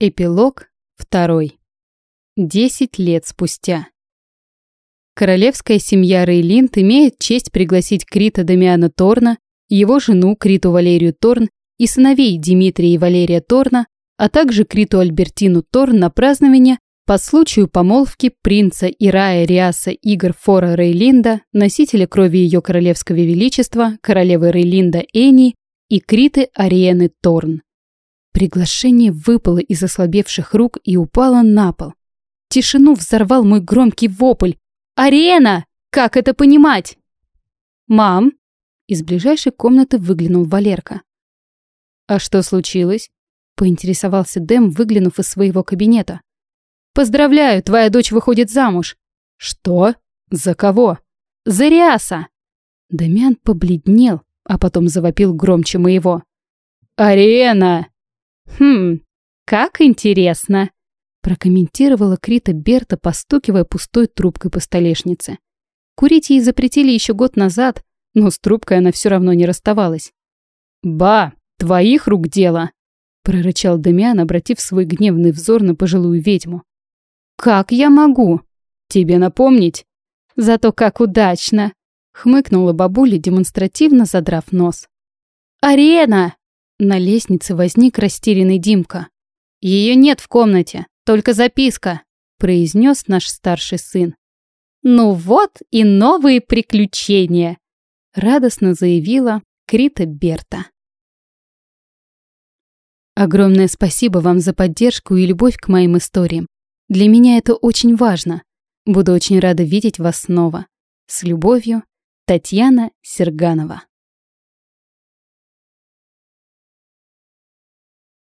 Эпилог второй. Десять лет спустя. Королевская семья Рейлинд имеет честь пригласить Крита Дамиана Торна, его жену Криту Валерию Торн и сыновей Дмитрия и Валерия Торна, а также Криту Альбертину Торн на празднование по случаю помолвки принца Ирая Риаса Игор Фора Рейлинда, носителя крови ее королевского величества, королевы Рейлинда Эни и Криты Ариены Торн. Приглашение выпало из ослабевших рук и упало на пол. Тишину взорвал мой громкий вопль. «Арена! Как это понимать?» «Мам!» Из ближайшей комнаты выглянул Валерка. «А что случилось?» Поинтересовался Дэм, выглянув из своего кабинета. «Поздравляю, твоя дочь выходит замуж». «Что? За кого?» «За Риаса!» Дамиан побледнел, а потом завопил громче моего. «Арена!» «Хм, как интересно!» прокомментировала Крита Берта, постукивая пустой трубкой по столешнице. Курить ей запретили еще год назад, но с трубкой она все равно не расставалась. «Ба, твоих рук дело!» прорычал Дамиан, обратив свой гневный взор на пожилую ведьму. «Как я могу?» «Тебе напомнить?» «Зато как удачно!» хмыкнула бабуля, демонстративно задрав нос. «Арена!» На лестнице возник растерянный Димка. «Ее нет в комнате, только записка», — произнес наш старший сын. «Ну вот и новые приключения», — радостно заявила Крита Берта. Огромное спасибо вам за поддержку и любовь к моим историям. Для меня это очень важно. Буду очень рада видеть вас снова. С любовью, Татьяна Серганова.